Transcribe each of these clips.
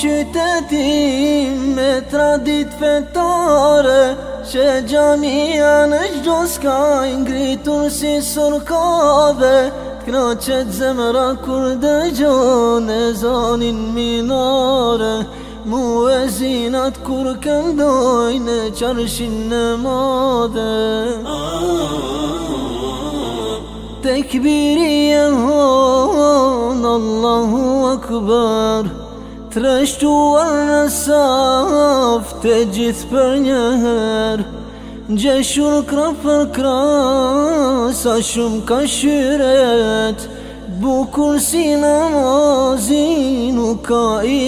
qytetim me tradit fetare Që gjamia në gjdo s'kaj ngritur si surkave T'knaqet zemra kur dëgjon e zonin minare Mu e zinat kur këndojnë e qarshin në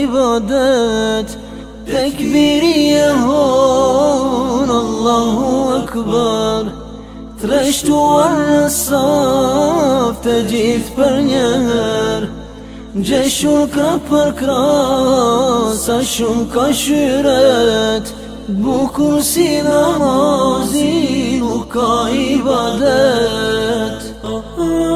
mode Tekbiri e hon, Allahu Akbar Trashtuar në saf të gjithë për një her Gjeshur kra për kra sa shumë ka shyret Bukur si namazi nuk ka i badet Tekbiri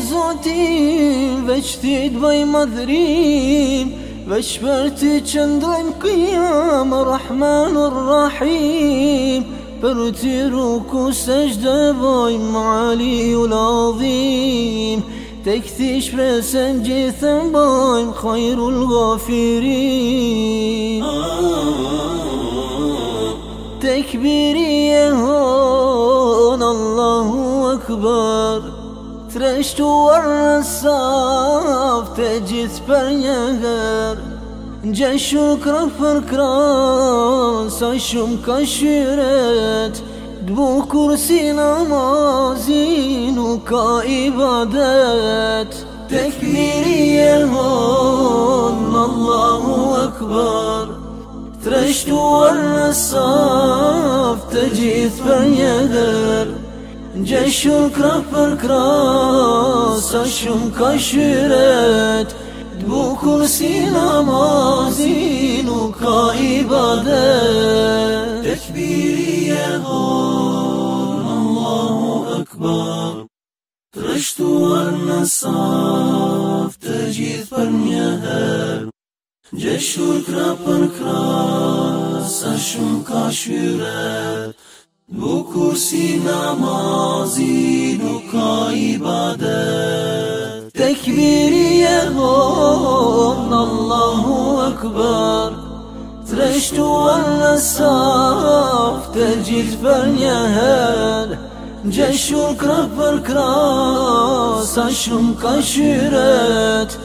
زوتي باش بچتید مذريم باش بش برتی قيام قیام رحمان الرحیم. روكو روکو سجده بای معالی العظیم. تكتيش بسن جيثن خير الغافرين تكبيري هون الله أكبر të saf të gjithë për një gërë Në për krah sa shumë ka shiret Të bukur si namazi nuk ka ibadet. Tekbiri e hon, Allahu Akbar. Të saf të gjithë për një Gjeshur kra për kra Sa shumë ka shyret Dbukur si namazi Nuk ka ibadet. Tekbiri e hon Allahu Akbar. Treshtuar në saf Të gjithë për një her Gjeshur kra për kra Sa shumë ka shyret Bukur si namazi nuk ka ibadet. Tekbiri e hon Allahu Akbar Treshtuar në saf të gjithë për një her Gjeshur kra për kra sa shumë ka shyret